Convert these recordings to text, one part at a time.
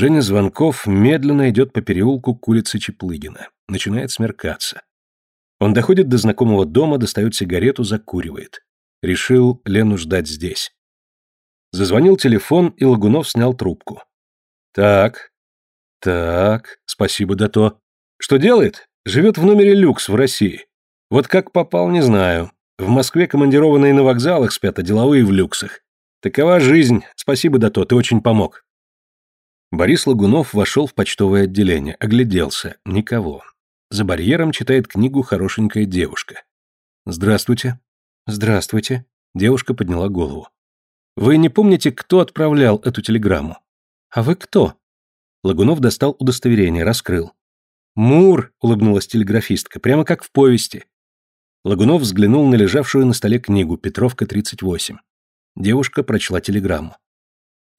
Женя Звонков медленно идет по переулку к улице Чеплыгина. Начинает смеркаться. Он доходит до знакомого дома, достает сигарету, закуривает. Решил Лену ждать здесь. Зазвонил телефон, и Лагунов снял трубку. «Так, так, спасибо, да то. Что делает? Живет в номере люкс в России. Вот как попал, не знаю. В Москве командированные на вокзалах спят, а деловые в люксах. Такова жизнь. Спасибо, да то, ты очень помог». Борис Лагунов вошел в почтовое отделение, огляделся. Никого. За барьером читает книгу хорошенькая девушка. «Здравствуйте». «Здравствуйте». Девушка подняла голову. «Вы не помните, кто отправлял эту телеграмму?» «А вы кто?» Лагунов достал удостоверение, раскрыл. «Мур», — улыбнулась телеграфистка, прямо как в повести. Лагунов взглянул на лежавшую на столе книгу «Петровка, 38». Девушка прочла телеграмму.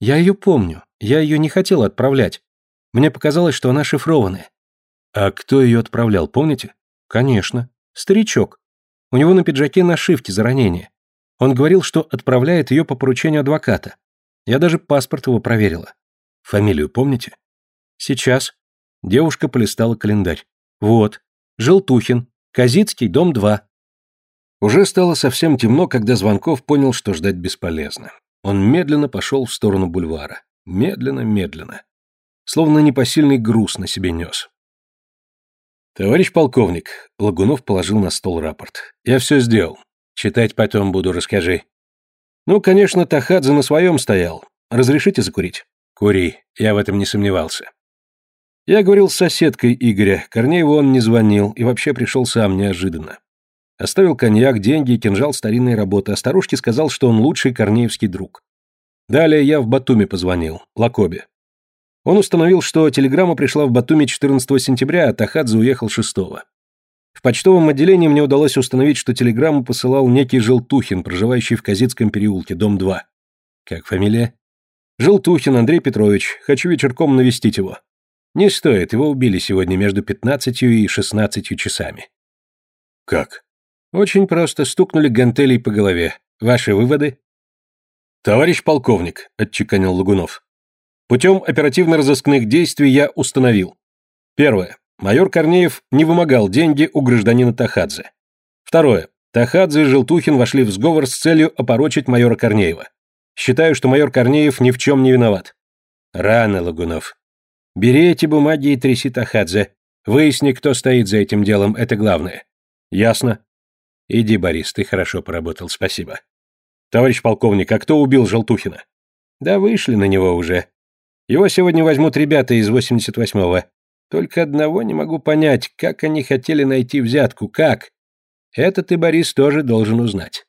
«Я ее помню. Я ее не хотела отправлять. Мне показалось, что она шифрованная. А кто ее отправлял, помните? Конечно. Старичок. У него на пиджаке нашивки за ранение. Он говорил, что отправляет ее по поручению адвоката. Я даже паспорт его проверила. Фамилию помните? Сейчас. Девушка полистала календарь. Вот. Желтухин. Казицкий, дом 2. Уже стало совсем темно, когда Звонков понял, что ждать бесполезно. Он медленно пошел в сторону бульвара. Медленно, медленно. Словно непосильный груз на себе нес. «Товарищ полковник», — Лагунов положил на стол рапорт, — «я все сделал. Читать потом буду, расскажи». «Ну, конечно, Тахадзе на своем стоял. Разрешите закурить?» «Кури, я в этом не сомневался». Я говорил с соседкой Игоря, Корнееву он не звонил и вообще пришел сам неожиданно. Оставил коньяк, деньги и кинжал старинной работы, а старушке сказал, что он лучший корнеевский друг. Далее я в Батуми позвонил, Лакобе. Он установил, что телеграмма пришла в Батуми 14 сентября, а Тахадзе уехал 6 -го. В почтовом отделении мне удалось установить, что телеграмму посылал некий Желтухин, проживающий в Казицком переулке, дом 2. Как фамилия? Желтухин Андрей Петрович. Хочу вечерком навестить его. Не стоит, его убили сегодня между 15 и 16 часами. Как? Очень просто, стукнули гантелей по голове. Ваши выводы? «Товарищ полковник», — отчеканил Лагунов, — «путем оперативно-розыскных действий я установил. Первое. Майор Корнеев не вымогал деньги у гражданина Тахадзе. Второе. Тахадзе и Желтухин вошли в сговор с целью опорочить майора Корнеева. Считаю, что майор Корнеев ни в чем не виноват». «Рано, Лагунов. Бери эти бумаги и тряси Тахадзе. Выясни, кто стоит за этим делом, это главное». «Ясно». «Иди, Борис, ты хорошо поработал, спасибо». «Товарищ полковник, а кто убил Желтухина?» «Да вышли на него уже. Его сегодня возьмут ребята из 88-го. Только одного не могу понять, как они хотели найти взятку, как? Это ты, Борис, тоже должен узнать».